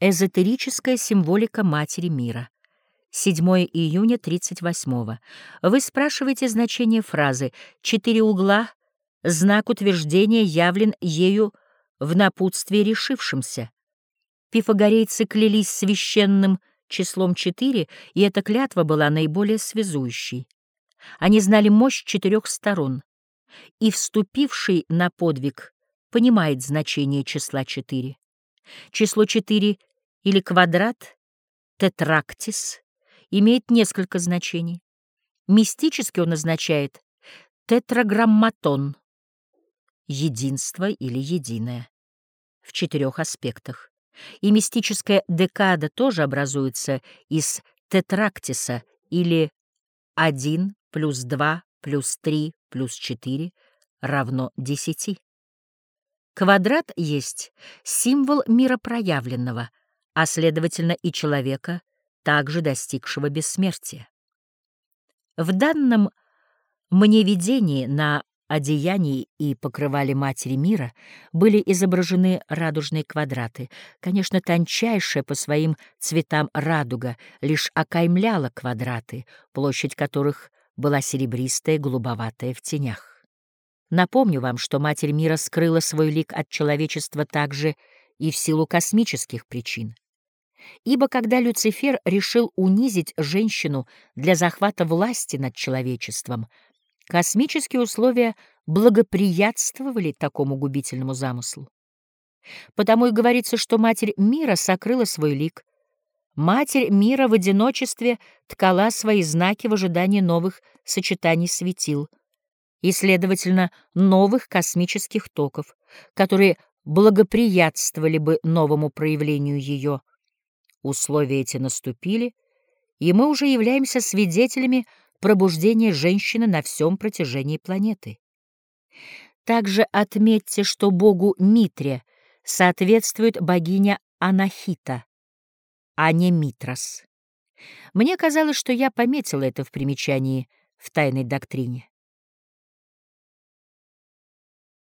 Эзотерическая символика Матери мира. 7 июня 38 -го. Вы спрашиваете значение фразы «четыре угла» — знак утверждения явлен ею в напутствии решившимся. Пифагорейцы клялись священным числом четыре, и эта клятва была наиболее связующей. Они знали мощь четырех сторон, и вступивший на подвиг понимает значение числа четыре. Число четыре или квадрат, тетрактис, имеет несколько значений. Мистически он означает тетраграмматон, единство или единое, в четырех аспектах. И мистическая декада тоже образуется из тетрактиса или 1 плюс 2 плюс 3 плюс 4 равно 10. Квадрат есть символ мира проявленного, а следовательно и человека, также достигшего бессмертия. В данном мне видении на одеянии и покрывали Матери мира были изображены радужные квадраты. Конечно, тончайшая по своим цветам радуга лишь окаймляла квадраты, площадь которых была серебристая, голубоватая в тенях. Напомню вам, что Матерь мира скрыла свой лик от человечества также и в силу космических причин. Ибо когда Люцифер решил унизить женщину для захвата власти над человечеством, космические условия благоприятствовали такому губительному замыслу. Потому и говорится, что Матерь мира сокрыла свой лик. Матерь мира в одиночестве ткала свои знаки в ожидании новых сочетаний светил и, следовательно, новых космических токов, которые благоприятствовали бы новому проявлению ее Условия эти наступили, и мы уже являемся свидетелями пробуждения женщины на всем протяжении планеты. Также отметьте, что богу Митре соответствует богиня Анахита, а не Митрос. Мне казалось, что я пометила это в примечании в тайной доктрине.